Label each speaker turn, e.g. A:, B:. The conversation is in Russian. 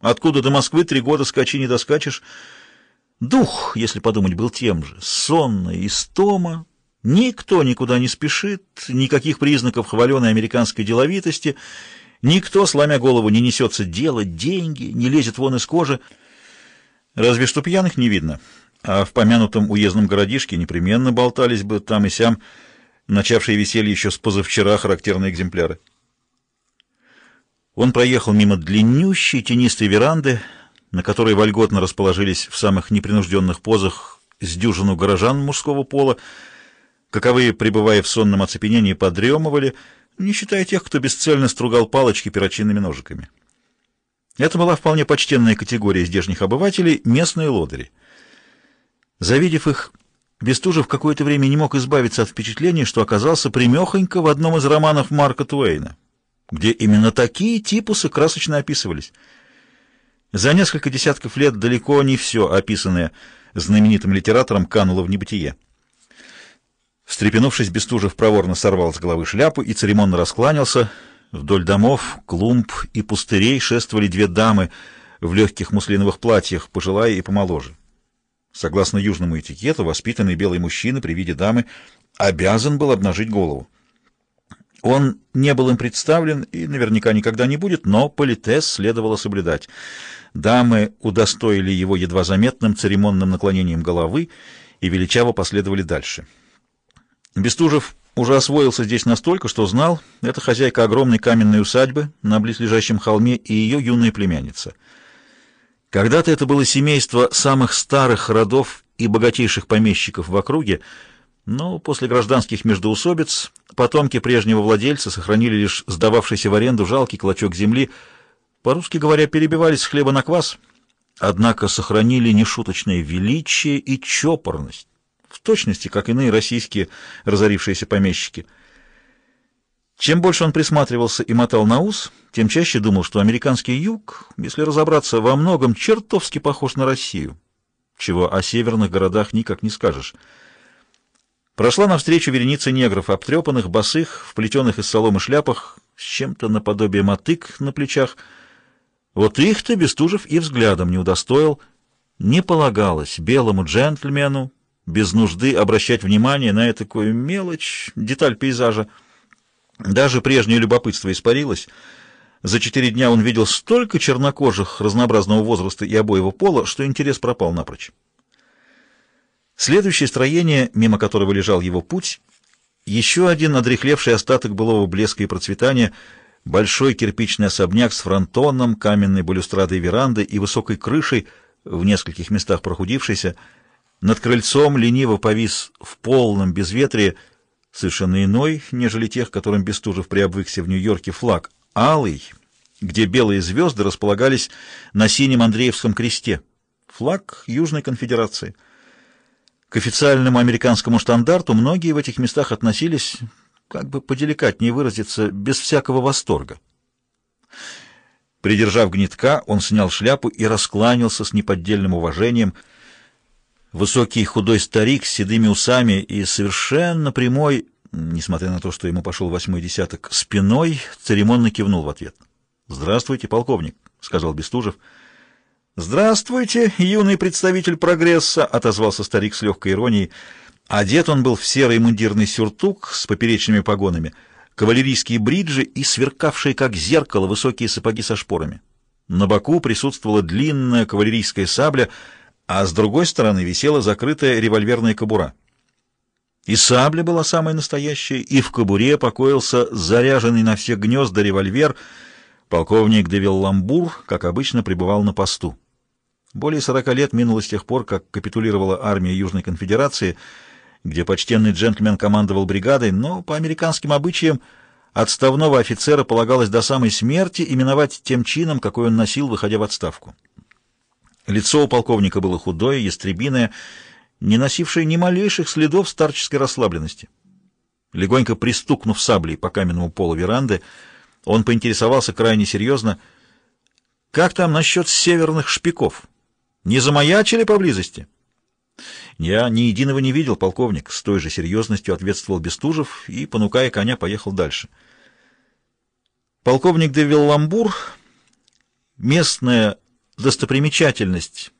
A: Откуда до Москвы три года скачи не доскачешь. Дух, если подумать, был тем же. Сонная истома. Никто никуда не спешит, никаких признаков хваленой американской деловитости. Никто, сломя голову, не несется делать деньги, не лезет вон из кожи. Разве что пьяных не видно. А в помянутом уездном городишке непременно болтались бы там и сям начавшие веселье еще с позавчера характерные экземпляры. Он проехал мимо длиннющей тенистой веранды, на которой вольготно расположились в самых непринужденных позах с дюжину горожан мужского пола, каковые, пребывая в сонном оцепенении, подремывали, не считая тех, кто бесцельно стругал палочки перочинными ножиками. Это была вполне почтенная категория здешних обывателей — местные лодыри. Завидев их, Бестужев какое-то время не мог избавиться от впечатления, что оказался примехонько в одном из романов Марка Туэйна, где именно такие типусы красочно описывались. За несколько десятков лет далеко не все описанное знаменитым литератором кануло в небытие. Встрепенувшись, Бестужев проворно сорвал с головы шляпу и церемонно раскланялся. Вдоль домов, клумб и пустырей шествовали две дамы в легких муслиновых платьях, пожилая и помоложе. Согласно южному этикету, воспитанный белый мужчина при виде дамы обязан был обнажить голову. Он не был им представлен и наверняка никогда не будет, но политес следовало соблюдать. Дамы удостоили его едва заметным церемонным наклонением головы и величаво последовали дальше. Бестужев уже освоился здесь настолько, что знал, это хозяйка огромной каменной усадьбы на близлежащем холме и ее юная племянница — когда-то это было семейство самых старых родов и богатейших помещиков в округе, но после гражданских междоусобиц потомки прежнего владельца сохранили лишь сдававшийся в аренду жалкий клочок земли, по-русски говоря, перебивались с хлеба на квас, однако сохранили нешуточное величие и чопорность, в точности, как иные российские разорившиеся помещики – чем больше он присматривался и мотал на ус, тем чаще думал, что американский юг, если разобраться, во многом чертовски похож на Россию, чего о северных городах никак не скажешь. Прошла навстречу вереница негров, обтрепанных, босых, в плетеных из соломы шляпах, с чем-то наподобие мотык на плечах. Вот их-то Бестужев и взглядом не удостоил. Не полагалось белому джентльмену без нужды обращать внимание на этакую мелочь, деталь пейзажа. Даже прежнее любопытство испарилось. За четыре дня он видел столько чернокожих разнообразного возраста и обоего пола, что интерес пропал напрочь. Следующее строение, мимо которого лежал его путь, еще один одрехлевший остаток былого блеска и процветания, большой кирпичный особняк с фронтоном, каменной балюстрадой веранды и высокой крышей, в нескольких местах прохудившейся, над крыльцом лениво повис в полном безветрии совершенно иной, нежели тех, которым Бестужев приобвыкся в Нью-Йорке, флаг, алый, где белые звезды располагались на синем Андреевском кресте, флаг Южной конфедерации. К официальному американскому стандарту многие в этих местах относились, как бы поделикатнее выразиться, без всякого восторга. Придержав гнетка, он снял шляпу и раскланялся с неподдельным уважением – Высокий худой старик с седыми усами и совершенно прямой, несмотря на то, что ему пошел восьмой десяток, спиной церемонно кивнул в ответ. «Здравствуйте, полковник», — сказал Бестужев. «Здравствуйте, юный представитель прогресса», — отозвался старик с легкой иронией. Одет он был в серый мундирный сюртук с поперечными погонами, кавалерийские бриджи и сверкавшие, как зеркало, высокие сапоги со шпорами. На боку присутствовала длинная кавалерийская сабля — а с другой стороны висела закрытая револьверная кобура. И сабля была самая настоящая, и в кобуре покоился заряженный на все гнезда револьвер. Полковник Девил Ламбур, как обычно, пребывал на посту. Более сорока лет минуло с тех пор, как капитулировала армия Южной конфедерации, где почтенный джентльмен командовал бригадой, но по американским обычаям отставного офицера полагалось до самой смерти именовать тем чином, какой он носил, выходя в отставку. Лицо у полковника было худое, ястребиное, не носившее ни малейших следов старческой расслабленности. Легонько пристукнув саблей по каменному полу веранды, он поинтересовался крайне серьезно, «Как там насчет северных шпиков? Не замаячили поблизости?» «Я ни единого не видел, полковник», — с той же серьезностью ответствовал Бестужев и, понукая коня, поехал дальше. Полковник де Вилламбур, местная достопримечательность,